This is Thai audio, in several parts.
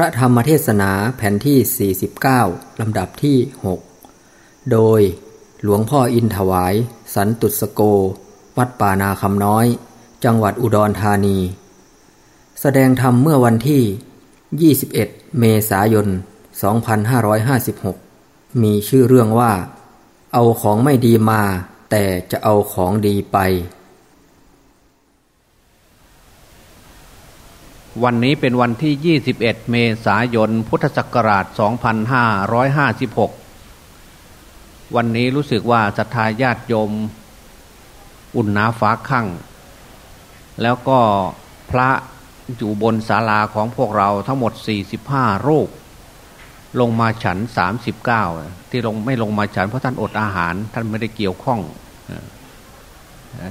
ระธรรมเทศนาแผ่นที่ 49 ลำดับที่ 6 โดยหลวงพ่ออินถวาย สันตุสโก วัดป่านาคำน้อย จังหวัดอุดรธานี แสดงธรรมเมื่อวันที่ 21 เมษายน 2556 มีชื่อเรื่องว่า เอาของไม่ดีมา แต่จะเอาของดีไป วันนี้เป็นวันที่ 21 เมษายน พุทธศักราช 2556 วันนี้รู้สึกว่าศรัทธาญาติโยม อุ่นหนาฟ้าข้างแล้วก็พระอยู่บนศาลาของพวกเราทั้งหมด 45 รูป ลงมาฉัน 39 ที่ลงไม่ลงมาฉันเพราะท่านอดอาหาร ท่านไม่ได้เกี่ยวข้อง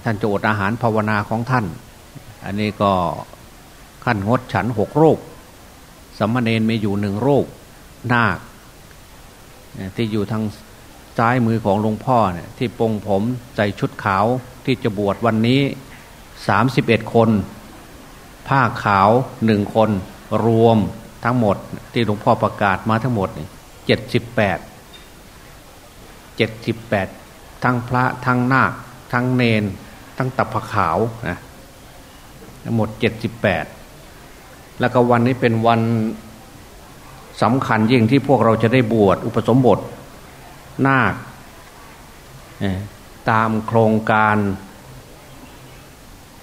ท่านจะอดอาหารภาวนาของท่าน อันนี้ก็ ขั้นงดฉันหกรูปสมณเณรมีอยู่หนึ่งรูปนาคที่อยู่ทางซ้ายมือของหลวงพ่อเนี่ยที่ปงผมใส่ชุดขาวที่จะบวชวันนี้สามสิบเอ็ดคน ผ้าขาวหนึ่งคน รวมทั้งหมด ที่หลวงพ่อประกาศมาทั้งหมดเจ็ดสิบแปดเจ็ดสิบแปดทั้งพระทั้งนาคทั้งเนน ทั้งตับผขาวนะทั้งหมดเจ็ดสิบแปด แล้วก็วันนี้เป็นวันสำคัญยิ่งที่พวกเราจะได้บวชอุปสมบทนาคตามโครงการ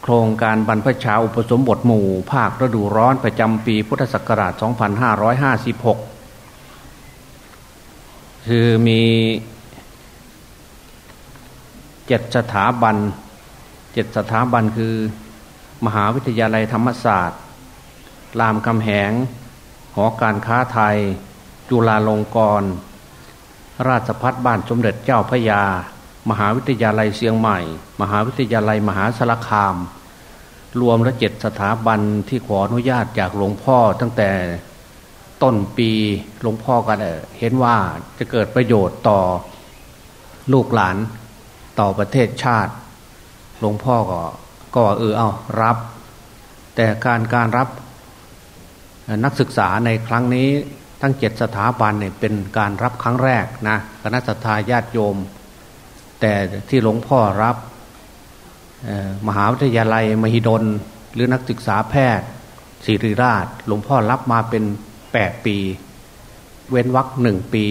โครงการบรรพชาอุปสมบทหมู่ ภาคฤดูร้อนประจำปีพุทธศักราช 2556 คือมีเจ็ดสถาบันเจ็ดสถาบันคือ มหาวิทยาลัยธรรมศาสตร์ รามคำแหง หอการค้าไทย จุฬาลงกรณราชพัฒบ้านสมเด็จเจ้าพระยา มหาวิทยาลัยเชียงใหม่ มหาวิทยาลัยมหาสารคาม รวมและเจ็ดสถาบันที่ขออนุญาตจากหลวงพ่อตั้งแต่ต้นปีหลวงพ่อก็เห็นว่าจะเกิดประโยชน์ต่อลูกหลานต่อประเทศชาติ หลวงพ่อก็ก็เออเอารับ แต่การการรับ นักศึกษาในครั้งนี้ทั้งเจ็ดสถาบันเนี่ยเป็นการรับครั้งแรกนะคณะสัตยาญาติโยม แต่ที่หลวงพ่อรับมหาวิทยาลัยมหิดล หรือนักศึกษาแพทย์ศิริราช หลวงพ่อรับมาเป็นแปดปี เว้นวักหนึ่งปี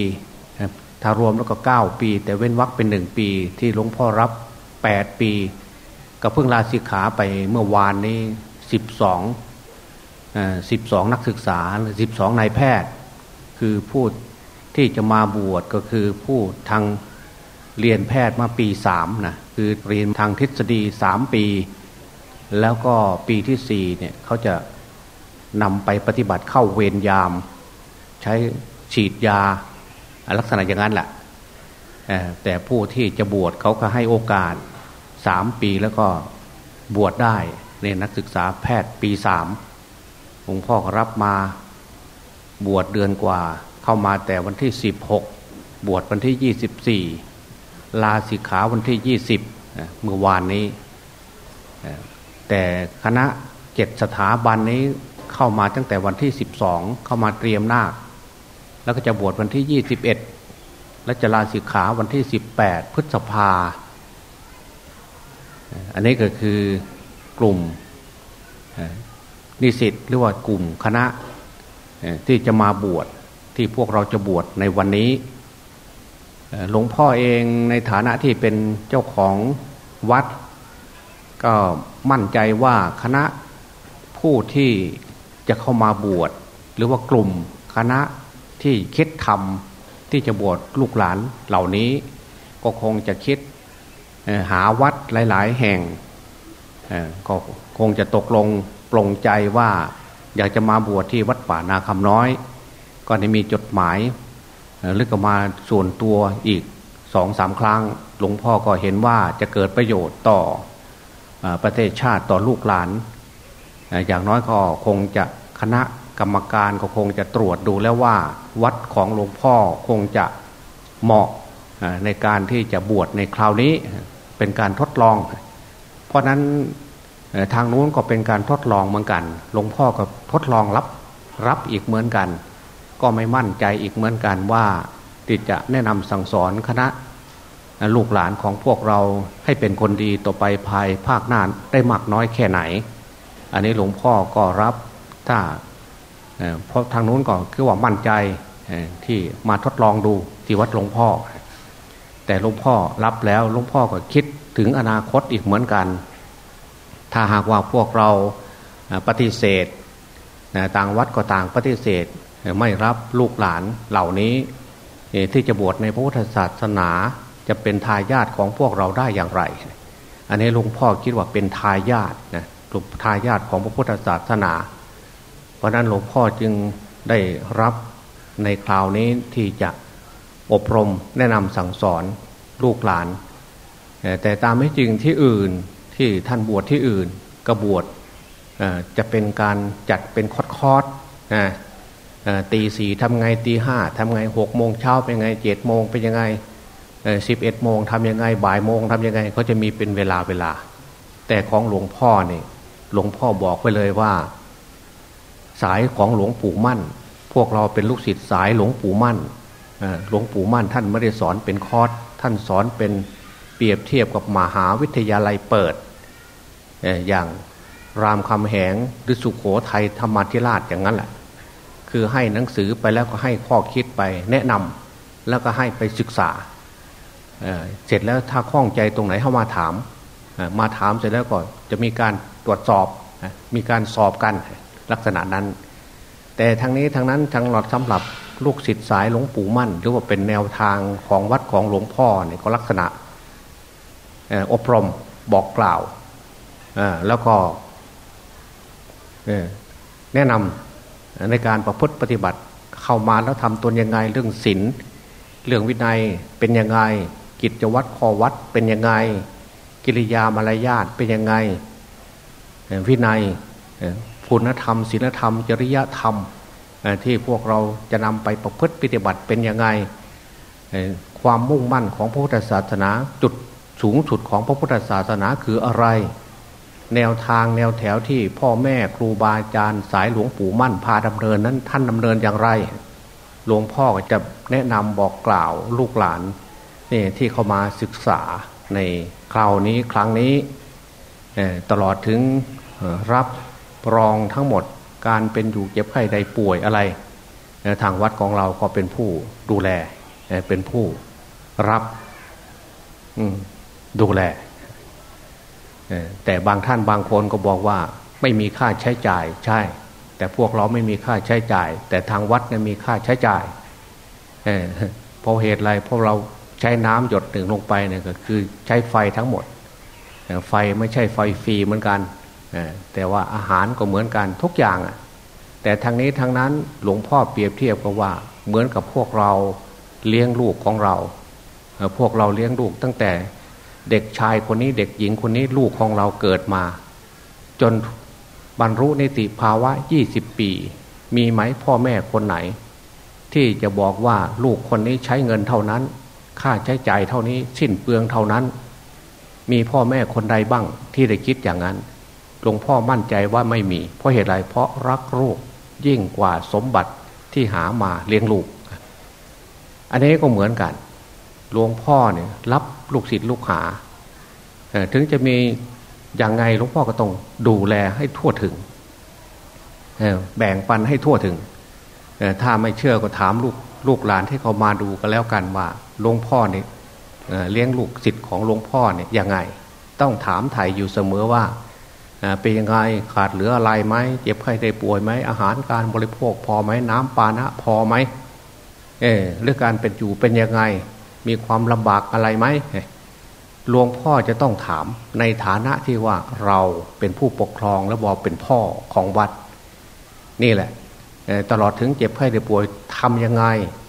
ถ้ารวมแล้วก็เก้าปี แต่เว้นวักเป็นหนึ่งปี ที่หลวงพ่อรับแปดปี ก็เพิ่งลาสิกขาไปเมื่อวานนี้สิบ สิบสองนักศึกษาสิบสองนายแพทย์ คือผู้ที่จะมาบวชก็คือผู้ทางเรียนแพทย์มาปีสามนะคือเรียนทางทฤษฎีสามปี แล้วก็ปีที่สี่เนี่ยเขาจะนำไปปฏิบัติเข้าเวรยาม ใช้ฉีดยาลักษณะอย่างนั้นแหละแต่ผู้ที่จะบวชเขาก็ให้โอกาสสามปีแล้วก็บวชได้ในนักศึกษาแพทย์ปีสาม หลวงพ่อรับมาบวชเดือนกว่า เข้ามาแต่วันที่สิบหกบวชวันที่ยี่สิบสี่ลาสิกขาวันที่ยี่สิบเมื่อวานนี้ แต่คณะเจ็ดสถาบันนี้เข้ามาตั้งแต่วันที่สิบสองเข้ามาเตรียมนาค แล้วก็จะบวชวันที่ยี่สิบเอ็ดและจะลาสิกขาวันที่สิบแปดพฤษภา อันนี้ก็คือกลุ่ม นิสิตหรือว่ากลุ่มคณะที่จะมาบวชที่พวกเราจะบวชในวันนี้หลวงพ่อเองในฐานะที่เป็นเจ้าของวัด ก็มั่นใจว่าคณะผู้ที่จะเข้ามาบวชหรือว่ากลุ่มคณะที่คิดทำที่จะบวชลูกหลานเหล่านี้ ก็คงจะคิดหาวัดหลาย ๆ แห่งก็คงจะตกลง ปลงใจว่าอยากจะมาบวชที่วัดป่านาคำน้อย ก็ได้มีจดหมายหรือก็มาส่วนตัวอีกสองสามครั้ง หลวงพ่อก็เห็นว่าจะเกิดประโยชน์ต่อประเทศชาติต่อลูกหลาน อย่างน้อยก็คงจะคณะกรรมการก็คงจะตรวจดูแล้วว่าวัดของหลวงพ่อคงจะเหมาะในการที่จะบวชในคราวนี้เป็นการทดลอง เพราะนั้น ทางนู้นก็เป็นการทดลองเหมือนกันหลวงพ่อก็ทดลองรับรับอีกเหมือนกัน ก็ไม่มั่นใจอีกเหมือนกันว่าที่จะแนะนำสั่งสอนคณะลูกหลานของพวกเราให้เป็นคนดีต่อไปภายภาคหน้าได้มากน้อยแค่ไหน อันนี้หลวงพ่อก็รับถ้าเพราะทางนู้นก็คือว่ามั่นใจที่มาทดลองดูที่วัดหลวงพ่อ แต่หลวงพ่อรับแล้วหลวงพ่อก็คิดถึงอนาคตอีกเหมือนกัน ถ้าหากว่าพวกเราปฏิเสธต่างวัดก็ต่างปฏิเสธไม่รับลูกหลานเหล่านี้ที่จะบวชในพระพุทธศาสนาจะเป็นทายาทของพวกเราได้อย่างไร อันนี้หลวงพ่อคิดว่าเป็นทายาทนะทายาทของพระพุทธศาสนา เพราะนั้นหลวงพ่อจึงได้รับในคราวนี้ที่จะอบรมแนะนำสั่งสอนลูกหลาน แต่ตามไม่จริงที่อื่น ที่ท่านบวชที่อื่นก็บวชจะเป็นการจัดเป็นคอร์สคอร์สตีสี่ทำไงตีห้าทำไงหกโมงเช้าเป็นไงเจ็ดโมงเป็นยังไงสิบเอ็ดโมงทำยังไงบ่ายโมงทำยังไงเขาจะมีเป็นเวลาเวลา แต่ของหลวงพ่อเนี่ยหลวงพ่อบอกไปเลยว่า สายของหลวงปู่มั่น พวกเราเป็นลูกศิษย์สายหลวงปู่มั่นหลวงปู่มั่นท่านไม่ได้สอนเป็นคอร์สท่านสอนเป็น รียบเทียบกับมหาวิทยาลัยเปิด อย่างรามคำแหงหรือสุขโขทัยธรรมธิราชอย่างนั้นแหละคือให้หนังสือไปแล้วก็ให้ข้อคิดไปแนะนำแล้วก็ให้ไปศึกษาเเสร็จแล้วถ้าข้องใจตรงไหนเข้ามาถาม มาถามเสร็จแล้วก็จะมีการตรวจสอบมีการสอบกันลักษณะนั้น แต่ทางนี้ทางนั้นทางหลอดสำหรับลูกศิษย์สายหลวงปู่มั่น หรือว่าเป็นแนวทางของวัดของหลวงพ่อเนี่ยก็ลักษณะ อบรมบอกกล่าวแล้วก็แนะนำในการประพฤติปฏิบัติเข้ามาแล้วทำตนยังไงเรื่องศีลเรื่องวินัยเป็นยังไง กิจวัตรข้อวัดเป็นยังไง กิริยามารยาทเป็นยังไง วินัยคุณธรรมศีลธรรม จริยธรรม ที่พวกเราจะนำไปประพฤติปฏิบัติเป็นยังไง ความมุ่งมั่นของพระพุทธศาสนาจุด สูงสุดของพระพุทธศาสนาคืออะไร แนวทางแนวแถวที่พ่อแม่ครูบาอาจารย์สายหลวงปู่มั่นพาดำเนินนั้นท่านดำเนินอย่างไร หลวงพ่อจะแนะนำบอกกล่าวลูกหลานนี่ที่เข้ามาศึกษาในคราวนี้ครั้งนี้ตลอดถึงรับรองทั้งหมดการเป็นอยู่เจ็บไข้ใดป่วยอะไร ทางวัดของเราก็เป็นผู้ดูแลเป็นผู้รับ ดูแลแต่บางท่านบางคนก็บอกว่า ไม่มีค่าใช้จ่ายใช่ แต่พวกเราไม่มีค่าใช้จ่าย แต่ทางวัดเนี่ยมีค่าใช้จ่ายเพราะเหตุไรเพราะเราใช้น้ำหยดหนึ่งลงไปเนี่ยก็คือใช้ไฟทั้งหมด ไฟไม่ใช่ไฟฟรีเหมือนกันแต่ว่าอาหารก็เหมือนกันทุกอย่างแต่ทางนี้ทางนั้นหลวงพ่อเปรียบเทียบกับว่า เหมือนกับพวกเราเลี้ยงลูกของเรา พวกเราเลี้ยงลูกตั้งแต่ เด็กชายคนนี้เด็กหญิงคนนี้ลูกของเราเกิดมา จนบรรลุนิติภาวะยี่สิบปี มีไหมพ่อแม่คนไหน ที่จะบอกว่าลูกคนนี้ใช้เงินเท่านั้น ค่าใช้จ่ายเท่านี้สิ้นเปลืองเท่านั้น มีพ่อแม่คนใดบ้างที่ได้คิดอย่างนั้นหลวงพ่อมั่นใจว่าไม่มี เพราะเหตุไรเพราะรักลูกยิ่งกว่าสมบัติที่หามาเลี้ยงลูก อันนี้ก็เหมือนกันหลวงพ่อเนี่ยรับ ลูกศิษย์ลูกหาถึงจะมีอย่างไงหลวงพ่อก็ต้องดูแลให้ทั่วถึงแบ่งปันให้ทั่วถึงถ้าไม่เชื่อก็ถามลูกลูกหลานที่เขามาดูกันแล้วกันว่าหลวงพ่อเนี่ยเลี้ยงลูกศิษย์ของหลวงพ่อเนี่ยยังไง ต้องถามไถ่อยู่เสมอว่าเป็นยังไงขาดเหลืออะไรไหมเจ็บไข้ได้ป่วยไหมอาหารการบริโภคพอไหมน้ำปานะพอไหมเออเรื่องการเป็นอยู่เป็นยังไง มีความลำบากอะไรไหมหลวงพ่อจะต้องถามในฐานะที่ว่าเราเป็นผู้ปกครองและบอกเป็นพ่อของวัด นี่แหละ ตลอดถึงเจ็บไข้ได้ป่วยทำยังไง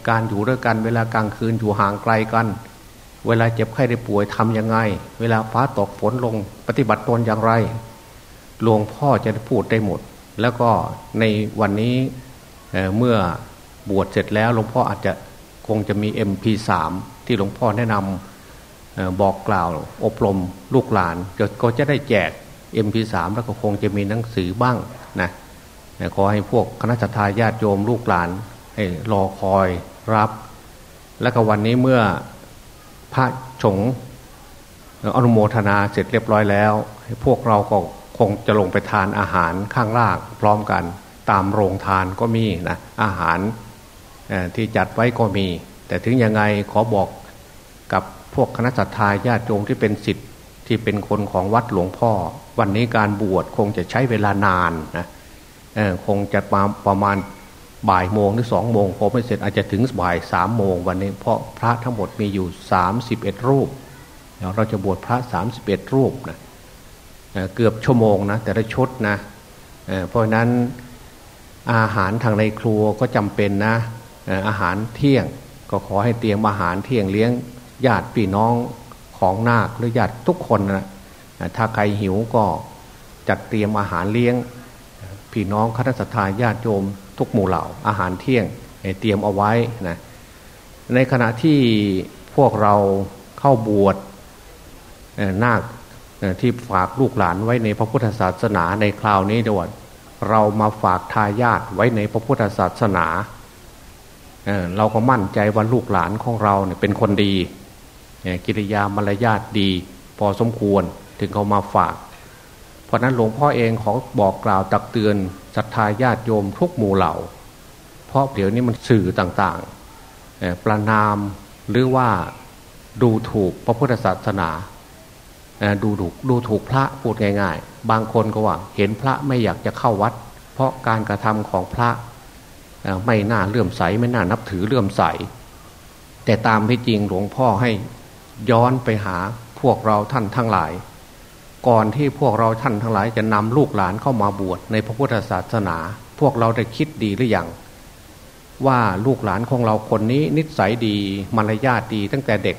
การอยู่ด้วยกันเวลากลางคืนอยู่ห่างไกลกัน เวลาเจ็บไข้ได้ป่วยทำยังไง เวลาฟ้าตกฝนลงปฏิบัติตนอย่างไร หลวงพ่อจะพูดได้หมด แล้วก็ในวันนี้เเมื่อบวชเสร็จแล้วหลวงพ่ออาจจะ คงจะมี MP3 ที่หลวงพ่อแนะนำบอกกล่าวอบรมลูกหลานก็จะได้แจก MP3 แล้วก็คงจะมีหนังสือบ้างนะขอให้พวกคณะทาญาติโยมลูกหลานให้รอคอยรับ และก็วันนี้เมื่อพระสงฆ์อนุโมทนาเสร็จเรียบร้อยแล้ว พวกเราก็คงจะลงไปทานอาหารข้างล่างพร้อมกัน ตามโรงทานก็มีนะอาหาร ที่จัดไว้ก็มี แต่ถึงยังไงขอบอกกับพวกคณะสัตยาญาติโยมที่เป็นสิทธิ์ที่เป็นคนของวัดหลวงพ่อ วันนี้การบวชคงจะใช้เวลานานนะคงจะมาประมาณบ่ายโมงหรือสองโมงพอไม่เสร็จอาจจะถึงบ่ายสามโมงวันนี้เพราะพระทั้งหมดมีอยู่สามสิบเอ็ดรูปเราจะบวชพระสามสิบเอ็ดรูปนะเกือบชั่วโมงนะแต่ละชุดนะเพราะนั้นอาหารทางในครัวก็จำเป็นนะ อาหารเที่ยงก็ขอให้เตรียมอาหารเที่ยงเลี้ยงญาติพี่น้องของนาคหรือญาติทุกคนนะถ้าใครหิวก็จัดเตรียมอาหารเลี้ยงพี่น้องคณะสัตยาญาติโยม ทุกหมู่เหล่าอาหารเที่ยงเตรียมเอาไว้นะในขณะที่พวกเราเข้าบวชนาคที่ฝากลูกหลานไว้ในพระพุทธศาสนาในคราวนี้ด้วยเรามาฝากทายาทไว้ในพระพุทธศาสนา เราก็มั่นใจว่าลูกหลานของเราเนี่ยเป็นคนดีกิริยามารยาทดี พอสมควรถึงเขามาฝาก เพราะนั้นหลวงพ่อเองขอบอกกล่าวตักเตือนศรัทธาญาติโยมทุกหมู่เหล่า เพราะเดี๋ยวนี้มันสื่อต่างๆ ประนามหรือว่าดูถูกพระพุทธศาสนาดูถูกดูถูกพระพูดง่าย ๆ บางคนก็ว่า เห็นพระไม่อยากจะเข้าวัด เพราะการกระทำของพระ ไม่น่าเลื่อมใสไม่น่านับถือเลื่อมใส แต่ตามที่จริงหลวงพ่อให้ย้อนไปหาพวกเราท่านทั้งหลาย ก่อนที่พวกเราท่านทั้งหลายจะนำลูกหลานเข้ามาบวชในพระพุทธศาสนา พวกเราได้คิดดีหรือยังว่าลูกหลานของเราคนนี้นิสัยดีมารยาทดีตั้งแต่เด็ก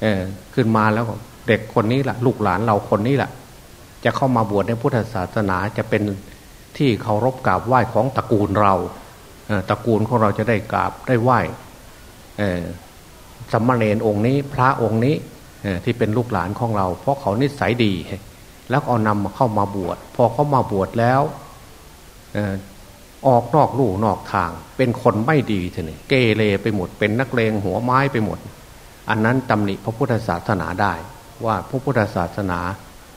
เออขึ้นมาแล้วเด็กคนนี้แหละลูกหลานเราคนนี้แหละจะเข้ามาบวชในพุทธศาสนาจะเป็นที่เคารพกราบไหว้ของตระกูลเรา ตระกูลของเราจะได้กราบได้ไหว้สมณเณรองค์นี้ พระองค์นี้ที่เป็นลูกหลานของเรา เพราะเขานิสัยดี แล้วเอานำเข้ามาบวช พอเขามาบวชแล้วออกนอกลู่นอกทาง เป็นคนไม่ดีทีนี้เกเรไปหมด เป็นนักเลงหัวไม้ไปหมด อันนั้นตำหนิพระพุทธศาสนาได้ ว่าพระพุทธศาสนา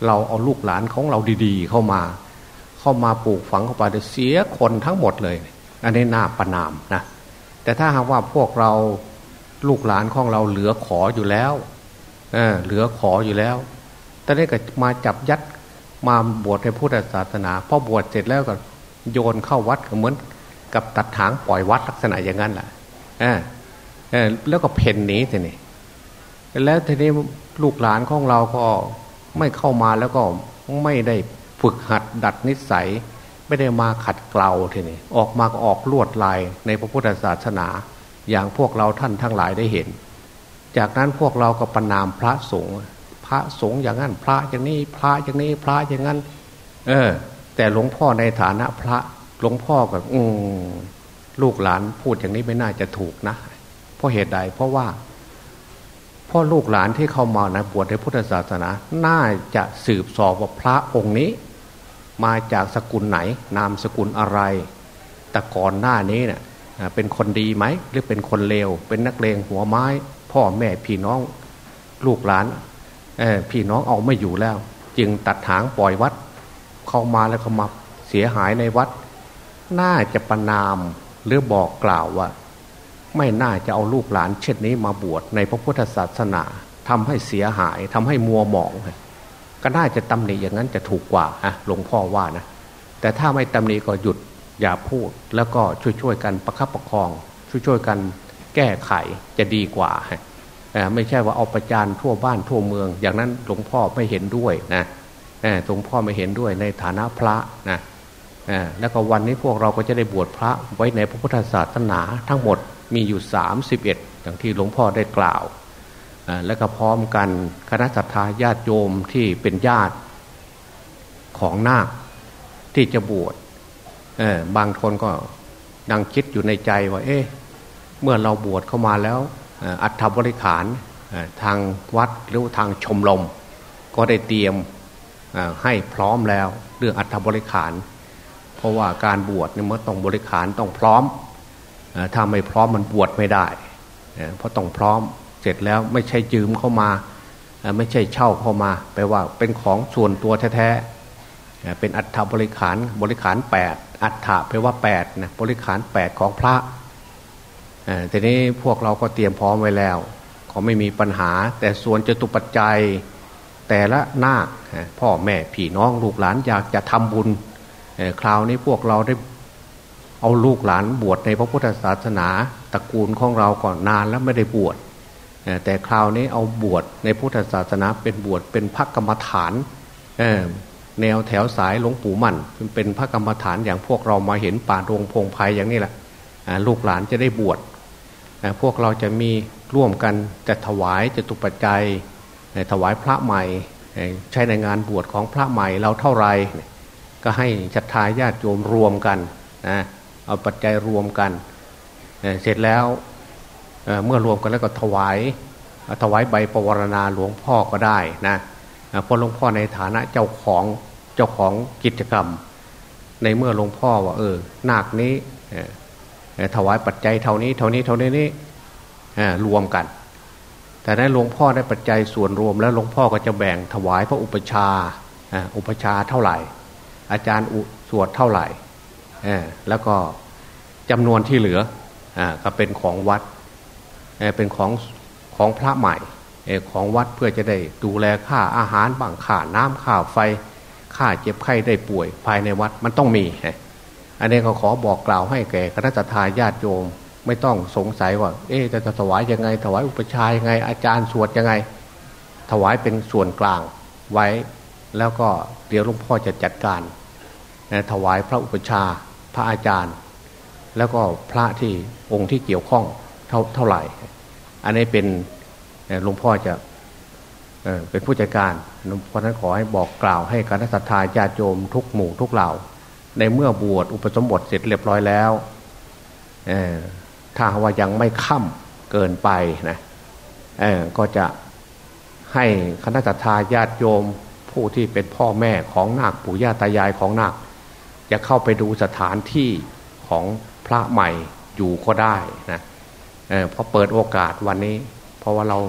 เราเอาลูกหลานของเราดี ๆ เข้ามา เข้ามาปลูกฝังเข้าไปเสียคนทั้งหมดเลย อันนี้น่าประนามนะแต่ถ้าหากว่าพวกเราลูกหลานของเราเหลือขออยู่แล้วเออเหลือขออยู่แล้วตอนนี้ก็มาจับยัดมาบวชในพุทธศาสนาพอบวชเสร็จแล้วก็โยนเข้าวัดเหมือนกับตัดถางปล่อยวัดลักษณะอย่างนั้นแหละเออเออแล้วก็เพ่นหนีทีนี้แล้วทีนี้ลูกหลานของเราก็ไม่เข้ามาแล้วก็ไม่ได้ฝึกหัดดัดนิสัย ไม่ได้มาขัดเกลาทีนี้ออกมาก็ออกลวดลายในพระพุทธศาสนา อย่างพวกเราท่านทั้งหลายได้เห็น จากนั้นพวกเราก็ประนามพระสงฆ์พระสงฆ์อย่างนั้นพระอย่างนี้พระอย่างนี้พระอย่างนั้น เออ แต่หลวงพ่อในฐานะพระหลวงพ่อก็อืลูกหลานพูดอย่างนี้ไม่น่าจะถูกนะเพราะเหตุใดเพราะว่าพ่อลูกหลานที่เข้ามานะบวชในพุทธศาสนา น่าจะสืบสอบว่าพระองค์นี้ มาจากสกุลไหน นามสกุลอะไร แต่ก่อนหน้านี้เนะี่ยเป็นคนดีไหม หรือเป็นคนเลว เป็นนักเลงหัวไม้ พ่อแม่พี่น้องลูกหลานพี่น้องเอาไม่อยู่แล้ว จึงตัดหางปล่อยวัด เข้ามาแล้วก็มาเสียหายในวัด น่าจะประนามหรือบอกกล่าวว่า ไม่น่าจะเอาลูกหลาน เช่นนี้มาบวชในพระพุทธศาสนาทำให้เสียหายทำให้มัวหมอง ก็น่าจะตำหนิอย่างนั้นจะถูกกว่าฮะหลวงพ่อว่านะแต่ถ้าไม่ตำหนิก็หยุดอย่าพูด แล้วก็ช่วยๆกันประคับประคอง ช่วยๆกันแก้ไขจะดีกว่าฮะไม่ใช่ว่าเอาประจานทั่วบ้านทั่วเมือง อย่างนั้นหลวงพ่อไม่เห็นด้วยนะหลวงพ่อไม่เห็นด้วยในฐานะพระนะแล้วก็วันนี้พวกเราก็จะได้บวชพระไว้ในพระพุทธศาสนาทั้งหมดมีอยู่สามสิบเอ็ดอย่างที่หลวงพ่อได้กล่าว และก็พร้อมกันคณะสัตยาญาติโยมที่เป็นญาติของนาคที่จะบวชบางคนก็ดังคิดอยู่ในใจว่า เอ๊ะเมื่อเราบวชเข้ามาแล้วอัฐบริขารทางวัดหรือทางชมรมก็ได้เตรียมให้พร้อมแล้วเรื่องอัฐบริขาร เพราะว่าการบวชเนี่ยมันต้องบริขารต้องพร้อมถ้าไม่พร้อมมันบวชไม่ได้เพราะต้องพร้อม เสร็จแล้วไม่ใช่ยืมเข้ามา ไม่ใช่เช่าเข้ามาแปลว่าเป็นของส่วนตัวแท้ๆเป็นอัฐบริขารบริขารแปดอัฐะแปลว่าแปดนะบริขารแปดของพระทีนี้พวกเราก็เตรียมพร้อมไว้แล้วเขาไม่มีปัญหา แต่ส่วนจตุปัจจัยแต่ละนาคพ่อแม่พี่น้องลูกหลานอยากจะทำบุญคราวนี้พวกเราได้เอาลูกหลานบวชในพระพุทธศาสนาตระกูลของเราก่อนนานแล้วไม่ได้บวช แต่คราวนี้เอาบวชในพุทธศาสนาเป็นบวชเป็นพระกรรมฐานแนวแถวสายหลวงปู่มั่นเป็นพระกรรมฐานอย่างพวกเรามาเห็นป่าดงพงไพ่อย่างนี้แหละลูกหลานจะได้บวชพวกเราจะมีร่วมกันจะถวายจะตุปัจจัยถวายพระใหม่ใช้ในงานบวชของพระใหม่เราเท่าไรก็ให้ศรัทธาญาติโยมรวมกันนะเอาปัจจัยรวมกันเสร็จแล้ว เมื่อรวมกันแล้วก็ถวายถวายใบปวารณาหลวงพ่อก็ได้นะเพราะหลวงพ่อในฐานะเจ้าของเจ้าของกิจกรรม ในเมื่อหลวงพ่อว่าเออนาคนี้ถวายปัจจัยเท่านี้เท่านี้เท่านี้นี้รวมกัน แต่นั้นหลวงพ่อได้ปัจจัยส่วนรวมแล้วหลวงพ่อก็จะแบ่งถวายพระอุปชาอุปชาเท่าไหร่ อาจารย์อุสวดเท่าไหร่แล้วก็จำนวนที่เหลือก็เป็นของวัด เป็นของของพระใหม่ของวัดเพื่อจะได้ดูแลค่าอาหารบางค่าน้ำค่าไฟค่าเจ็บไข้ได้ป่วยภายในวัดมันต้องมี อันนี้ก็ขอบอกกล่าวให้แก่คณะทาญาติโยมไม่ต้องสงสัยว่า เอ๊จะถวายยังไง ถวายอุปชายยังไง อาจารย์สวดยังไง ถวายเป็นส่วนกลางไว้ แล้วก็เดี๋ยวหลวงพ่อจะจัดการ ถวายพระอุปชาพระอาจารย์ แล้วก็พระที่องค์ที่เกี่ยวข้องเท่าเท่าไหร่ อันนี้เป็นหลวงพ่อจะเป็นผู้จัดการเพราะนั้นขอให้บอกกล่าวให้คณะสัตยาญาติโยมทุกหมู่ทุกเหล่า ในเมื่อบวชอุปสมบทเสร็จเรียบร้อยแล้วถ้าว่ายังไม่ค่ำเกินไปนะก็จะให้คณะทาญาติโยมผู้ที่เป็นพ่อแม่ของนาคปู่ย่าตายายของนาคจะเข้าไปดูสถานที่ของพระใหม่อยู่ก็ได้นะ เพราะเปิดโอกาสวันนี้ เพราะว่าเรา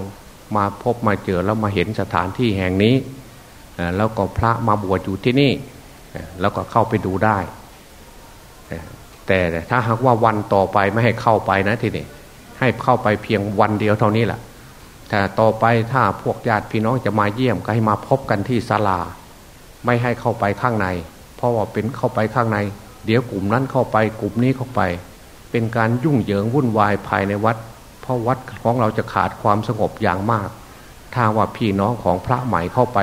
มาพบมาเจอแล้วมาเห็นสถานที่แห่งนี้ แล้วก็พระมาบวชอยู่ที่นี่ แล้วก็เข้าไปดูได้ แต่ถ้าหากว่าวันต่อไปไม่ให้เข้าไปนะทีนี้ให้เข้าไปเพียงวันเดียวเท่านี้แหละแต่ต่อไปถ้าพวกญาติพี่น้องจะมาเยี่ยมก็ให้มาพบกันที่ศาลา ไม่ให้เข้าไปข้างใน เพราะว่าเป็นเข้าไปข้างใน เดี๋ยวกลุ่มนั้นเข้าไปกลุ่มนี้เข้าไป เป็นการยุ่งเหยิงวุ่นวายภายในวัด เพราะวัดของเราจะขาดความสงบอย่างมาก ถ้าว่าพี่น้องของพระใหม่เข้าไป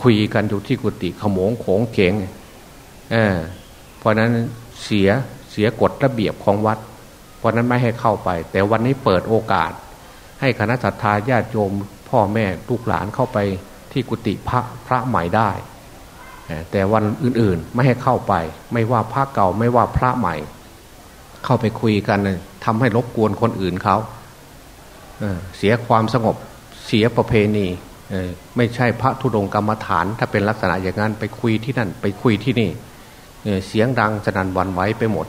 คุยกันอยู่ที่กุฏิขโมงโขงเขงเออเพราะนั้นเสียเสียกฎระเบียบของวัด เพราะนั้นไม่ให้เข้าไป แต่วันนี้เปิดโอกาส ให้คณะสัตยาญาติโยมพ่อแม่ลูกหลานเข้าไปที่กุฏิพระพระใหม่ได้ แต่วันอื่นๆไม่ให้เข้าไป ไม่ว่าพระเก่าไม่ว่าพระใหม่ เข้าไปคุยกันทำให้รบกวนคนอื่นเขาเสียความสงบเสียประเพณีไม่ใช่พระธุดงกรรมฐาน ถ้าเป็นลักษณะอย่างนั้นไปคุยที่นั่น ไปคุยที่นี่เสียงดังสนั่นวันไหวไปหมด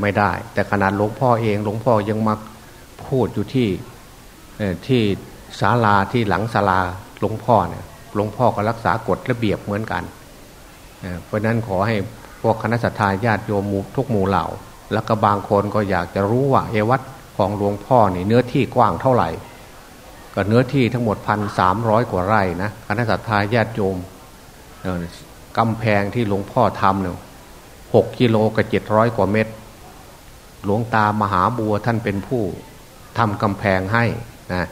ไม่ได้ แต่ขนาดหลวงพ่อเองหลวงพ่อยังมาพูดอยู่ที่ที่ศาลาที่หลังศาลาหลวงพ่อเนี่ยหลวงพ่อก็รักษากฎระเบียบเหมือนกันเพราะนั้นขอให้พวกคณะสัตยาญาติโยมทุกหมู่เหล่า แล้วก็บางคนก็อยากจะรู้ว่าเอวัดของหลวงพ่อนี่เนื้อที่กว้างเท่าไหร่ ก็เนื้อที่ทั้งหมดพันสามร้อยกว่าไร่นะคณะสัตยาญาติโยมกำแพงที่หลวงพ่อทำเนี่ยหกกิโลกับเจ็ดร้อยกว่าเมตร หลวงตามหาบัวท่านเป็นผู้ทำกำแพงให้นะ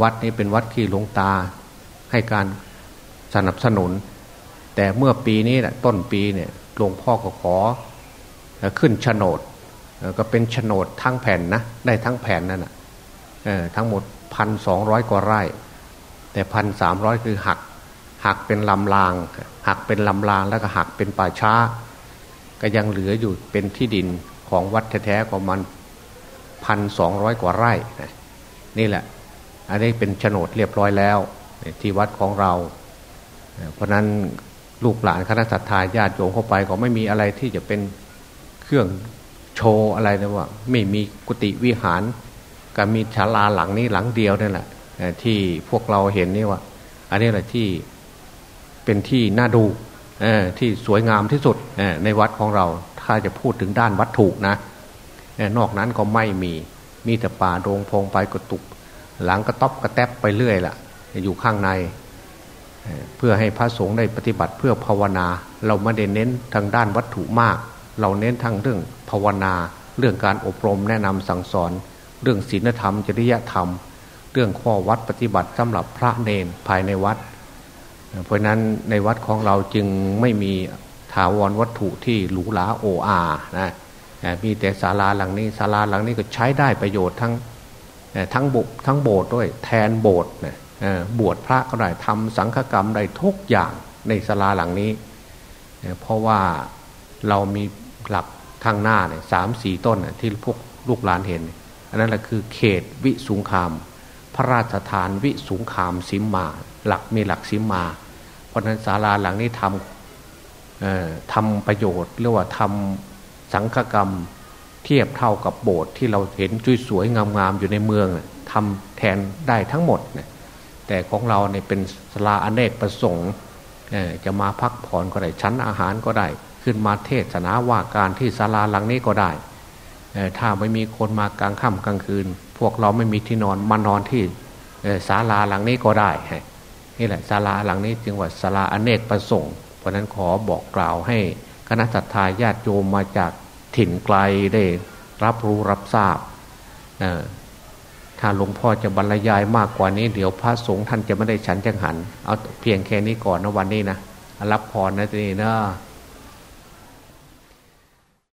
วัดนี้เป็นวัดที่หลวงตาให้การสนับสนุน แต่เมื่อปีนี้แหละต้นปีเนี่ยหลวงพ่อก็ขอ ขึ้นโฉนดก็เป็นโฉนดทั้งแผ่นนะได้ทั้งแผ่นนั่นแหะทั้งหมดพันสองร้อยกว่าไร่ แต่พันสามร้อยคือหักหักเป็นลำราง หักเป็นลำรางแล้วก็หักเป็นป่าช้า ก็ยังเหลืออยู่เป็นที่ดินของวัดแท้ๆของมันพันสองร้อยกว่าไร่นี่แหละ อันนี้เป็นโฉนดเรียบร้อยแล้วที่วัดของเรา เพราะนั้นลูกหลานคณะสัตยาญาติโยมเข้าไปก็ไม่มีอะไรที่จะเป็น เครื่องโชว์อะไรนะว่า ไม่มีกุฏิวิหารก็มีศาลาหลังนี้หลังเดียวนั่นแหละที่พวกเราเห็นนี่ว่า อันนี้แหละที่เป็นที่น่าดูที่สวยงามที่สุดในวัดของเรา ถ้าจะพูดถึงด้านวัตถุนะนอกนั้นก็ไม่มีมีแต่ป่าโรงพงไปกระตุก หลังกระต๊อบกระแทบไปเรื่อยล่ะ อยู่ข้างใน เพื่อให้พระสงฆ์ได้ปฏิบัติเพื่อภาวนา เราไม่ได้เน้นทางด้านวัตถุมาก เราเน้นทางเรื่องภาวนา เรื่องการอบรมแนะนำสั่งสอน เรื่องศีลธรรม จริยธรรม เรื่องข้อวัดปฏิบัติสำหรับพระเนนภายในวัด เพราะนั้นในวัดของเราจึงไม่มีถาวรวัตถุที่หรูหราโออานะมีแต่ศาลาหลังนี้ศาลาหลังนี้ก็ใช้ได้ประโยชน์ทั้งทั้งบุทั้งโบสถ์ด้วยแทนโบสถ์นะบวชพระก็ได้ทำสังฆกรรมได้ทุกอย่างในศาลาหลังนี้ เพราะว่าเรามี หลักทางหน้าเนี่ยสามสี่ต้นที่พวกลูกหลานเห็น อันนั้นแหละคือเขตวิสุงคาม พระราชทานวิสุงคามสิมมา หลักมีหลักสิมมา เพราะนั้นศาลาหลังนี้ทำทำประโยชน์เรียกว่าทำสังฆกรรมเทียบเท่ากับโบสถ์ที่เราเห็นจุยสวยงามๆอยู่ในเมืองทำแทนได้ทั้งหมดเนี่ยแต่ของเราเนี่ยเป็นสลาอเนกประสงค์จะมาพักผ่อนก็ได้ชั้นอาหารก็ได้ ขึ้นมาเทศนาว่าการที่ศาลาหลังนี้ก็ได้ถ้าไม่มีคนมากลางค่ำกลางคืน พวกเราไม่มีที่นอนมานอนที่ศาลาหลังนี้ก็ได้นี่แหละศาลาหลังนี้จึงว่าศาลาอเนกประสงค์เพราะนั้นขอบอกกล่าวให้คณะสัตยาญาติโยมมาจากถิ่นไกลได้รับรู้รับทราบถ้าหลวงพ่อจะบรรยายมากกว่านี้ เดี๋ยวพระสงฆ์ท่านจะไม่ได้ฉันจังหัน เอาเพียงแค่นี้ก่อนนะวันนี้นะรับพรนะทีนี้นะ